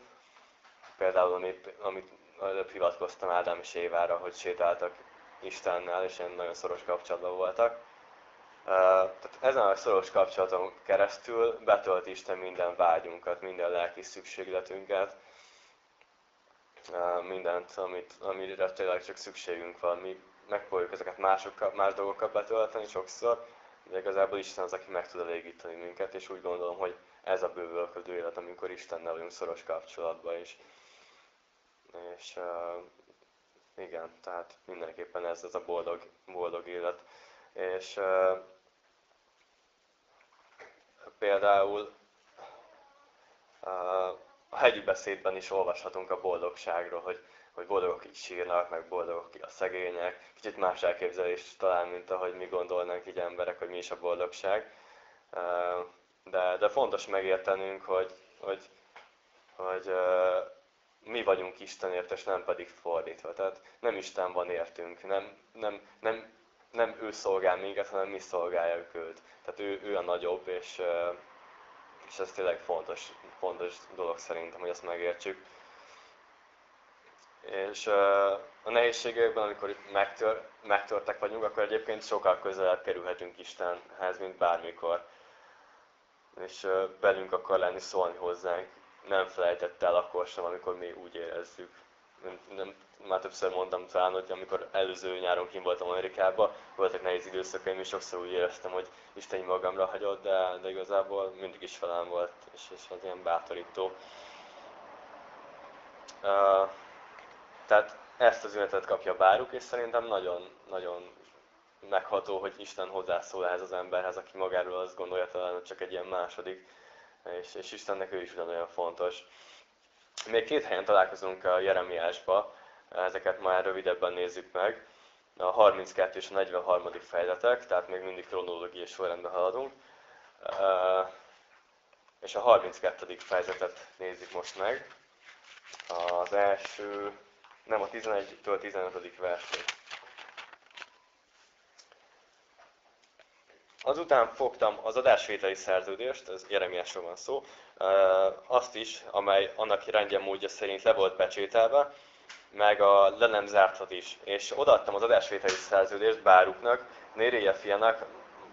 például amit, amit előbb hivatkoztam Ádám és Évára, hogy sétáltak Istennel, és ilyen nagyon szoros kapcsolatban voltak. Tehát ezen a szoros kapcsolaton keresztül betölt Isten minden vágyunkat, minden lelki szükségletünket, mindent, amit, amire tényleg csak szükségünk van. Mi megpróbáljuk ezeket másokkal, más dolgokkal betölteni sokszor, de igazából Isten az, aki meg tud elégíteni minket, és úgy gondolom, hogy ez a bővölködő élet, amikor Istennel vagyunk szoros kapcsolatban is. És uh, igen, tehát mindenképpen ez, ez a boldog, boldog élet. És uh, például uh, a hegyi beszédben is olvashatunk a boldogságról, hogy, hogy boldogok, akik sírnak, meg boldogok, akik a szegények. Kicsit más elképzelés talán, mint ahogy mi gondolnánk így emberek, hogy mi is a boldogság. De, de fontos megértenünk, hogy, hogy, hogy mi vagyunk Istenért, és nem pedig fordítva. Tehát nem Isten van értünk, nem, nem, nem, nem ő szolgál minket, hanem mi szolgáljuk őt. Tehát ő, ő a nagyobb, és, és ez tényleg fontos, fontos dolog szerintem, hogy ezt megértsük. És a nehézségekben, amikor megtör, megtörtek vagyunk, akkor egyébként sokkal közelebb kerülhetünk Istenhez, mint bármikor. És belünk akar lenni szólni hozzánk. Nem felejtett el akkor sem, amikor mi úgy érezzük. Nem, nem, már többször mondtam talán, hogy amikor előző nyáron kim voltam Amerikában, voltak nehéz időszakaim, és sokszor úgy éreztem, hogy Isten magamra hagyott, de, de igazából mindig is velem volt, és, és az ilyen bátorító. Uh, tehát ezt az üzenetet kapja báruk, és szerintem nagyon, nagyon megható, hogy Isten hozzászól ehhez az emberhez, aki magáról azt gondolja talán, hogy csak egy ilyen második, és, és Istennek ő is ugyanolyan fontos. Még két helyen találkozunk a Jeremiásba, ezeket már rövidebben nézzük meg. A 32 és a 43. fejezetek, tehát még mindig kronológiai sorrendben haladunk. És a 32. fejezetet nézzük most meg. Az első nem a 11-től 15. versig. Azután fogtam az adásvételi szerződést, ez Jeremiásról van szó, azt is, amely annak rendje módja szerint le volt becsételve, meg a le nem zártat is. És odaadtam az adásvételi szerződést Báruknak, Néréje fiának,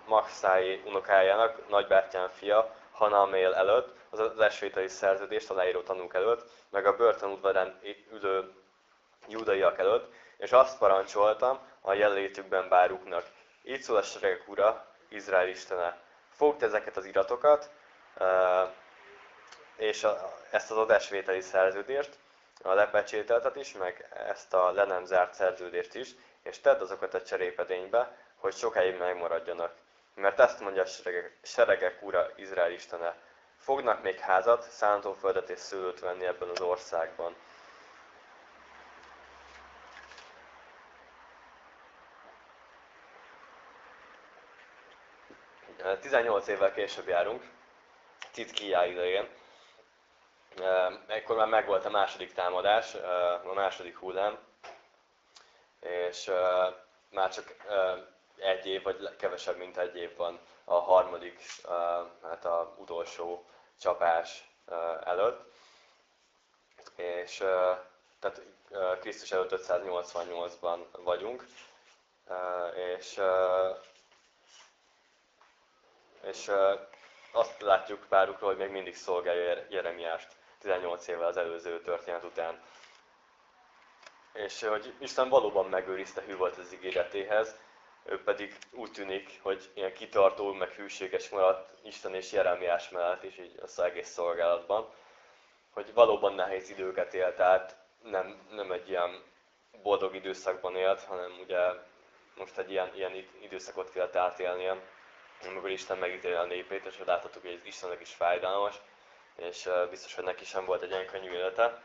Maxái unokájának, nagybátyám fia, Hanamél előtt, az adásvételi szerződést a leíró tanúk előtt, meg a börtönudvarán ülő judaiak előtt, és azt parancsoltam a jelenlétükben báruknak. Így szól a seregek ura, Izrael istene. Fogd ezeket az iratokat, és ezt az adásvételi szerződést, a lepecsételtet is, meg ezt a le nem zárt szerződést is, és tedd azokat a cserépedénybe, hogy sokáig megmaradjanak. Mert ezt mondja a seregek, seregek ura, Izrael istene. Fognak még házat, szántóföldet és szőlőt venni ebben az országban. 18 évvel később járunk, Titkiá idején. Ekkor már megvolt a második támadás, a második hullám, és már csak egy év, vagy kevesebb, mint egy év van a harmadik, hát a utolsó csapás előtt. És tehát Krisztus előtt 588-ban vagyunk, és és azt látjuk párukról, hogy még mindig szolgálja Jeremiást 18 évvel az előző történet után. És hogy Isten valóban megőrizte, hű volt az ígéretéhez, ő pedig úgy tűnik, hogy ilyen kitartó, meg hűséges maradt Isten és Jeremiás mellett is így az egész szolgálatban, hogy valóban nehéz időket élt át, nem, nem egy ilyen boldog időszakban élt, hanem ugye most egy ilyen, ilyen időszakot kellett átélnie, amikor Isten megítéli a népét, és láthatjuk, hogy ez Istennek is fájdalmas, és biztos, hogy neki sem volt egy ilyen könnyű élete,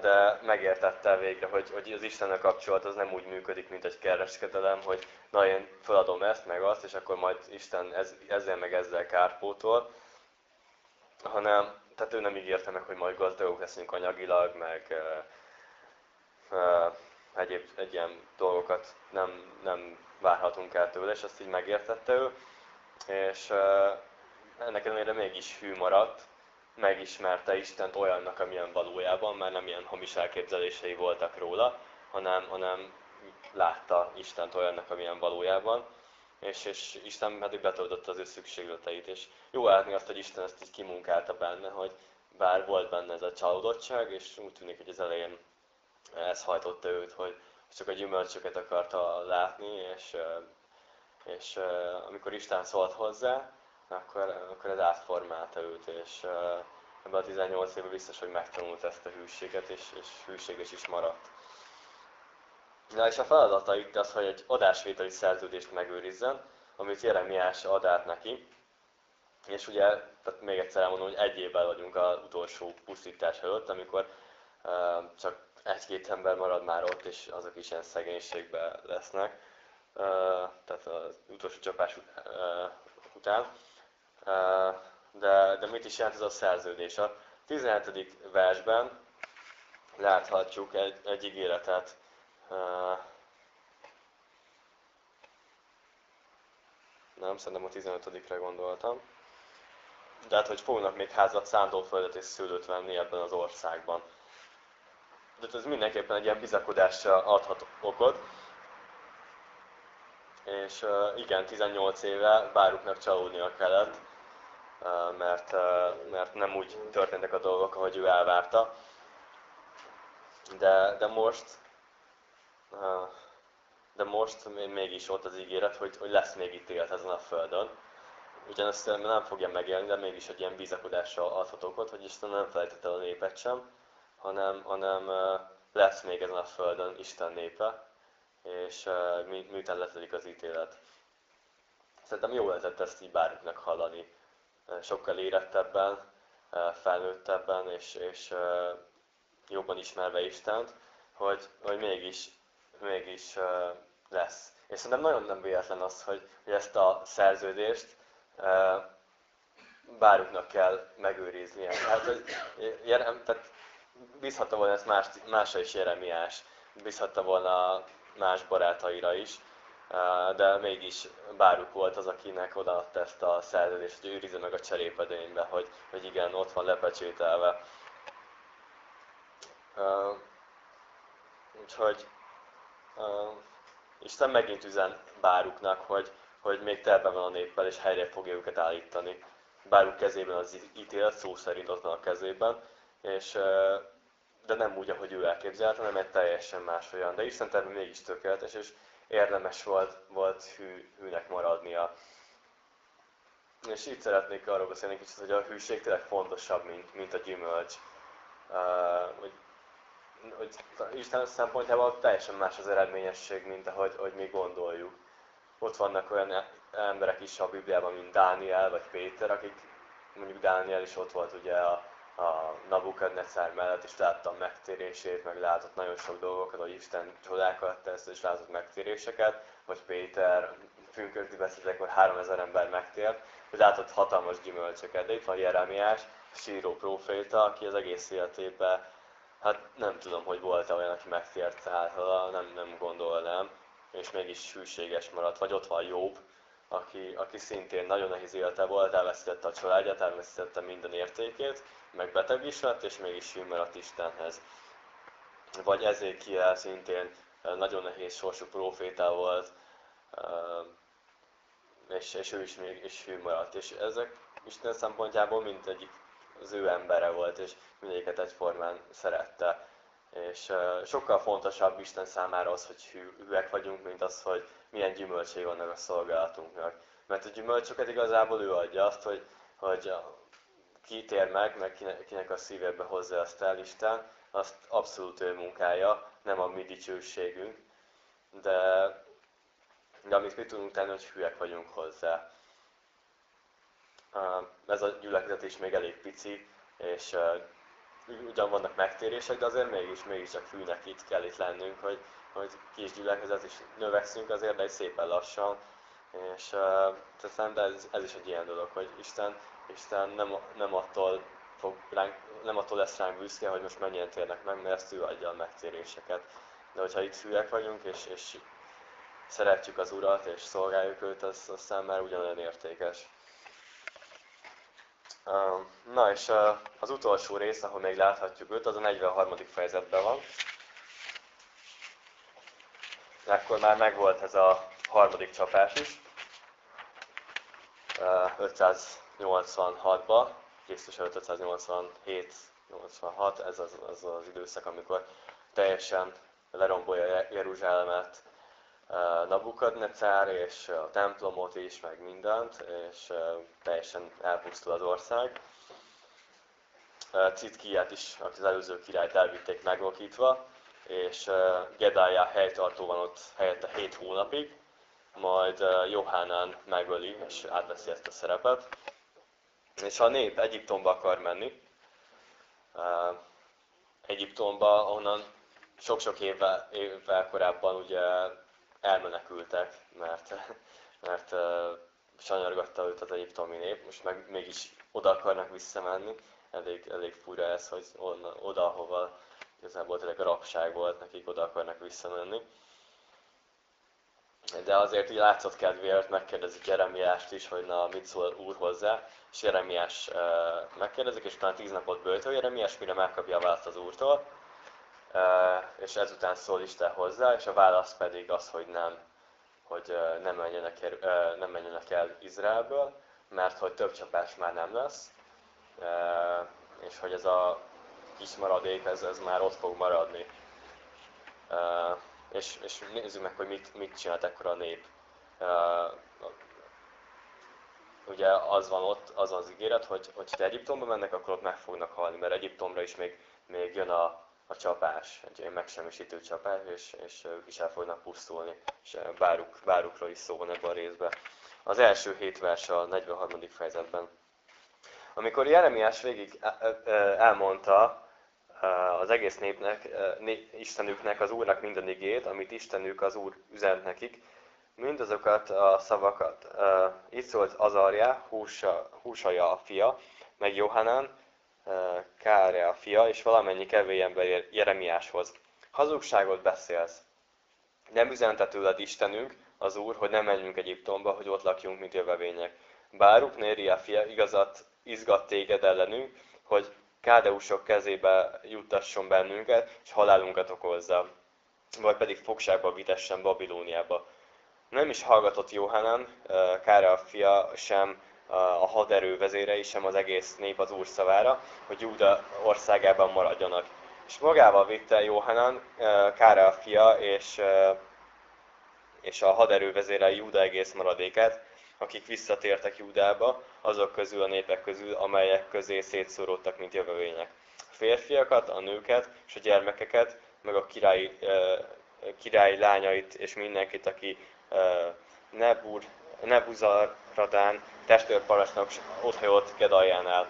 de megértette végre, hogy, hogy az Istennel kapcsolat az nem úgy működik, mint egy kereskedelem, hogy na én feladom ezt, meg azt, és akkor majd Isten ez, ezzel meg ezzel kárpótol, hanem tehát ő nem ígérte meg, hogy majd gazdagok leszünk anyagilag, meg uh, uh, egyéb egy ilyen dolgokat nem, nem várhatunk el tőle, és azt így megértette ő és ennek ellenére mégis hű maradt, megismerte Istent olyannak, amilyen valójában, mert nem ilyen hamis elképzelései voltak róla, hanem, hanem látta Istent olyannak, amilyen valójában, és, és Isten pedig betöltötte az ő szükségleteit. És jó látni azt, hogy Isten ezt így kimunkálta benne, hogy bár volt benne ez a csalódottság, és úgy tűnik, hogy az elején ez hajtotta őt, hogy csak a gyümölcsöket akarta látni, és és amikor Isten szólt hozzá, akkor, akkor ez átformálta őt, és ebben a 18 évben biztos, hogy megtanult ezt a hűséget, és, és hűséges is maradt. Na és a feladata itt az, hogy egy adásvételi szerződést megőrizzen, amit Jeremiás ad át neki. És ugye, tehát még egyszer elmondom, hogy egy évvel vagyunk az utolsó pusztítás előtt, amikor uh, csak egy-két ember marad már ott, és azok is ilyen szegénységben lesznek tehát az utolsó csapás után. De, de mit is jelent ez a szerződés? A 17. versben láthatjuk egy, egy ígéretet. Nem, szerintem a 15-re gondoltam. De hát, hogy fognak még házat, szándóföldet és szülőt venni ebben az országban. De ez mindenképpen egy ilyen bizakodásra adhat okot. És igen, 18 éve Báruknak csalódnia kellett, mert, mert nem úgy történtek a dolgok, ahogy ő elvárta. De, de most de most mégis ott az ígéret, hogy, hogy lesz még ítélet ezen a földön. Ugyanazt nem fogja megélni, de mégis egy ilyen bizakodásra adhatok ott, hogy Isten nem felejtett el a népet sem, hanem, hanem lesz még ezen a földön Isten népe, és miután letelik az ítélet. Szerintem jó lehetett ezt így bármiknek hallani. Sokkal érettebben, felnőttebben, és, és jobban ismerve Istent, hogy, hogy mégis, mégis lesz. És szerintem nagyon nem véletlen az, hogy, hogy ezt a szerződést báruknak kell megőriznie. Hát, hogy, tehát bízhatta volna ezt más, másra is Jeremiás, bízhatta volna más barátaira is, de mégis báruk volt az, akinek odaadta ezt a szerződést, hogy őrizze meg a cserépedénybe, hogy, hogy igen, ott van lepecsételve. Úgyhogy Isten megint üzen báruknak, hogy, hogy még terve van a néppel, és helyre fogja őket állítani. Báruk kezében az ítélet, szó szerint ott van a kezében, és, de nem úgy, ahogy ő elképzelte, hanem egy teljesen más olyan. De Isten terve mégis tökéletes, és érdemes volt, volt hű, hűnek maradnia. És itt szeretnék arról beszélni kicsit, hogy a hűség tényleg fontosabb, mint, mint a gyümölcs. Uh, hogy hogy Isten szempontjából teljesen más az eredményesség, mint ahogy, ahogy mi gondoljuk. Ott vannak olyan e- emberek is a Bibliában, mint Dániel vagy Péter, akik mondjuk Dániel is ott volt ugye a, a Nabukadnecár mellett, és látta a megtérését, meg látott nagyon sok dolgokat, hogy Isten csodákat tesz, és látott megtéréseket, vagy Péter pünkösdi beszédekor 3000 ember megtért, hogy látott hatalmas gyümölcsöket. De itt van Jeremiás, síró proféta, aki az egész életében Hát nem tudom, hogy volt-e olyan, aki megtért általa, nem, nem gondolnám, és mégis hűséges maradt. Vagy ott van Jobb, aki, aki szintén nagyon nehéz élete volt, elveszítette a családját, elveszítette minden értékét, meg beteg is lett, és mégis hű maradt Istenhez. Vagy Ezékiel szintén eh, nagyon nehéz sorsú proféta volt, eh, és, és ő is mégis hű maradt. És ezek Isten szempontjából mindegyik az ő embere volt, és mindegyiket egyformán szerette. És sokkal fontosabb Isten számára az, hogy hűek vagyunk, mint az, hogy milyen gyümölcsei vannak a szolgálatunknak. Mert a gyümölcsöket igazából ő adja azt, hogy, hogy ki tér meg, meg kinek, a szívébe hozza azt el Isten, azt abszolút ő munkája, nem a mi dicsőségünk, de, de amit mi tudunk tenni, hogy hűek vagyunk hozzá ez a gyülekezet is még elég pici, és ugyan vannak megtérések, de azért mégis, mégis csak fűnek itt kell itt lennünk, hogy, hogy kis gyülekezet is növekszünk azért, de egy szépen lassan. És uh, de ez, ez, is egy ilyen dolog, hogy Isten, Isten nem, nem, attól fog ránk, nem attól lesz ránk büszke, hogy most mennyien térnek meg, mert ezt ő adja a megtéréseket. De hogyha itt fűek vagyunk, és, és szeretjük az Urat, és szolgáljuk őt, az, az már ugyanolyan értékes. Na és az utolsó rész, ahol még láthatjuk őt, az a 43. fejezetben van. Ekkor már megvolt ez a harmadik csapás is. 586-ban, Krisztus előtt 587 86, ez az, az az időszak, amikor teljesen lerombolja Jeruzsálemet Nabukadnecár, és a templomot is, meg mindent, és teljesen elpusztul az ország. Citkiát is, aki az előző királyt elvitték megvakítva, és Gedália helytartó van ott helyette 7 hónapig, majd Johánán megöli, és átveszi ezt a szerepet. És a nép Egyiptomba akar menni, Egyiptomba, ahonnan sok-sok évvel, évvel korábban ugye elmenekültek, mert, mert sanyargatta őt az egyiptomi nép, most meg mégis oda akarnak visszamenni. Elég, elég fura ez, hogy onnan, oda, ahova igazából tényleg a rabság volt, nekik oda akarnak visszamenni. De azért így látszott kedvéért megkérdezik Jeremiást is, hogy na, mit szól úr hozzá, és Jeremiás uh, megkérdezik, és utána tíz napot bőtő Jeremiás, mire megkapja a választ az úrtól, és ezután szól Isten hozzá, és a válasz pedig az, hogy nem, hogy nem, menjenek el, nem menjenek el Izraelből, mert hogy több csapás már nem lesz, és hogy ez a kis maradék, ez, ez már ott fog maradni. És, és nézzük meg, hogy mit, mit csinált ekkor a nép. Ugye az van ott, az az ígéret, hogy, hogy ha Egyiptomba mennek, akkor ott meg fognak halni, mert Egyiptomra is még, még jön a, a csapás, egy megsemmisítő csapás, és, és ők is el fognak pusztulni, és báruk, bárukról is szó van ebben a részben. Az első hét vers a 43. fejezetben. Amikor Jeremiás végig elmondta az egész népnek, Istenüknek, az Úrnak minden igét, amit Istenük, az Úr üzent nekik, mindazokat a szavakat. Így szólt Azarja, Húsa, Húsaja a fia, meg Johanán, Káre a fia, és valamennyi kevés ember Jeremiáshoz. Hazugságot beszélsz. Nem üzente tőled Istenünk, az Úr, hogy nem menjünk Egyiptomba, hogy ott lakjunk, mint jövevények. Báruk Néri a fia igazat izgat téged ellenünk, hogy kádeusok kezébe juttasson bennünket, és halálunkat okozza, vagy pedig fogságba vitessen Babilóniába. Nem is hallgatott Jóhanan, a fia, sem a haderő vezérei, sem az egész nép az úr szavára, hogy Júda országában maradjanak. És magával vitte Jóhanan, Kára a fia, és, és a haderő vezérei Júda egész maradékát, akik visszatértek Júdába, azok közül a népek közül, amelyek közé szétszóródtak, mint jövővények. A férfiakat, a nőket és a gyermekeket, meg a királyi, királyi lányait és mindenkit, aki Nebur, Nebuzaradán testőrparancsnok otthajolt Gedaljánál,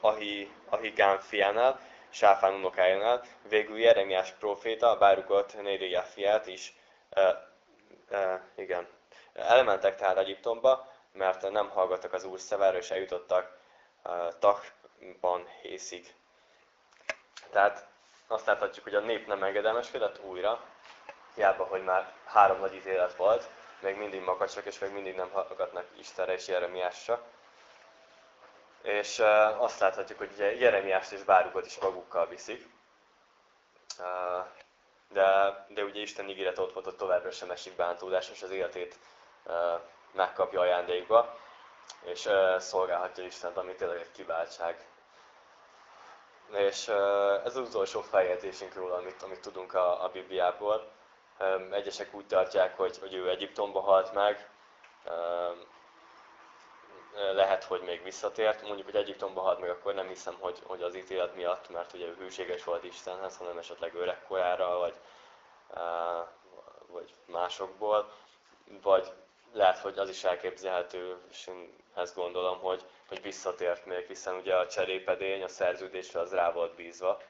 Ahi, Ahigán fiánál, Sáfán unokájánál, végül Jeremiás próféta, Bárukot Néria fiát is, e, e, igen, elmentek tehát Egyiptomba, mert nem hallgattak az Úr szavára, és eljutottak uh, Takban hészig. Tehát azt láthatjuk, hogy a nép nem engedelmeskedett újra, hiába, hogy már három nagy ítélet volt, még mindig makacsak, és még mindig nem hallgatnak Istenre és Jeremiásra. És azt láthatjuk, hogy ugye Jeremiást és Bárukat is magukkal viszik. De, de ugye Isten ígéret ott volt, hogy továbbra sem esik bántódás, és az életét megkapja ajándékba, és szolgálhatja Istent, ami tényleg egy kiváltság. És ez az utolsó feljegyzésünk róla, amit, amit tudunk a, a Bibliából. Egyesek úgy tartják, hogy, hogy ő Egyiptomba halt meg, lehet, hogy még visszatért. Mondjuk, hogy Egyiptomba halt meg, akkor nem hiszem, hogy, hogy az ítélet miatt, mert ugye ő hűséges volt Istenhez, hanem esetleg öregkorára, vagy, vagy másokból, vagy lehet, hogy az is elképzelhető, és én ezt gondolom, hogy, hogy visszatért még, hiszen ugye a cserépedény, a szerződésre az rá volt bízva,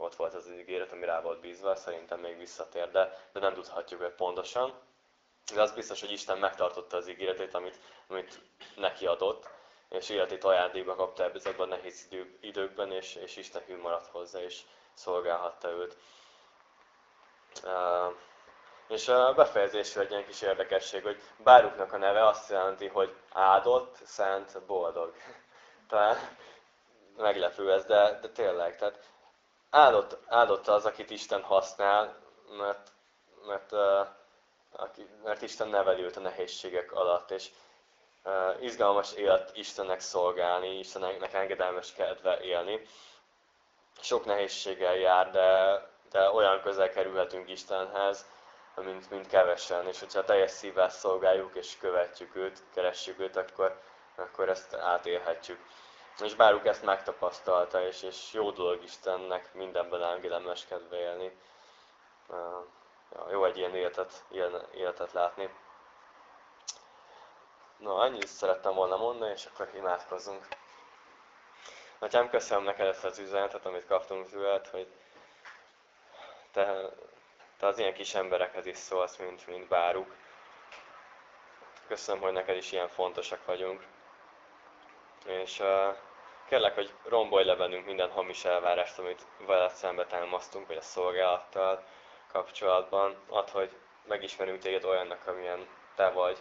ott volt az ígéret, ami rá volt bízva, szerintem még visszatér, de, de nem tudhatjuk hogy pontosan. De az biztos, hogy Isten megtartotta az ígéretét, amit, amit neki adott, és életét ajándékba kapta ezekben a nehéz időkben, és, és Isten hű maradt hozzá, és szolgálhatta őt. És a befejezésre egy ilyen kis érdekesség, hogy Báruknak a neve azt jelenti, hogy áldott, szent, boldog. <laughs> Talán meglepő ez, de, de tényleg. Tehát áldott, áldott az, akit Isten használ, mert, mert, uh, aki, mert Isten neveli őt a nehézségek alatt, és uh, izgalmas élet Istennek szolgálni, Istennek engedelmes kedve élni. Sok nehézséggel jár, de, de olyan közel kerülhetünk Istenhez, mint, mint kevesen, és hogyha teljes szívvel szolgáljuk és követjük őt, keressük őt, akkor, akkor ezt átélhetjük. És báruk ezt megtapasztalta, és, és jó dolog Istennek mindenben engedelmeskedve élni. Ja, jó egy ilyen életet, ilyen életet látni. No, annyit szerettem volna mondani, és akkor imádkozzunk. Atyám, köszönöm neked ezt az üzenetet, amit kaptunk tőled, hogy te te az ilyen kis emberekhez is szólsz, mint, mint báruk. köszönöm, hogy neked is ilyen fontosak vagyunk. És uh, kérlek, hogy rombolj le bennünk minden hamis elvárást, amit veled szembe támasztunk, vagy a szolgálattal kapcsolatban. Add, hogy megismerünk téged olyannak, amilyen te vagy,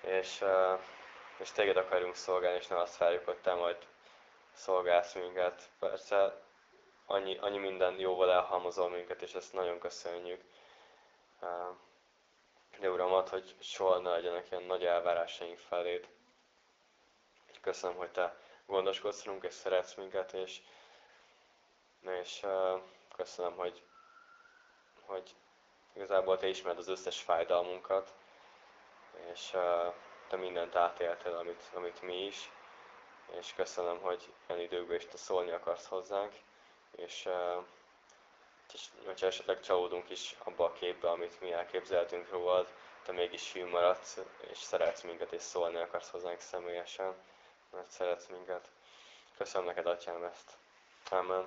és, és téged akarunk szolgálni, és ne azt várjuk, hogy te majd szolgálsz minket. Persze annyi, annyi minden jóval elhalmozol minket, és ezt nagyon köszönjük. De Uram, ad, hogy soha ne legyenek ilyen nagy elvárásaink feléd. Köszönöm, hogy Te gondoskodsz runk, és szeretsz minket, és, és köszönöm, hogy, hogy igazából Te ismered az összes fájdalmunkat, és Te mindent átéltél, amit, amit mi is, és köszönöm, hogy ilyen időkben is Te szólni akarsz hozzánk, és, és hogyha esetleg csalódunk is abba a képbe, amit mi elképzeltünk rólad, te mégis hű maradsz, és szeretsz minket, és szólni akarsz hozzánk személyesen, mert szeretsz minket. Köszönöm neked, Atyám, ezt. Amen.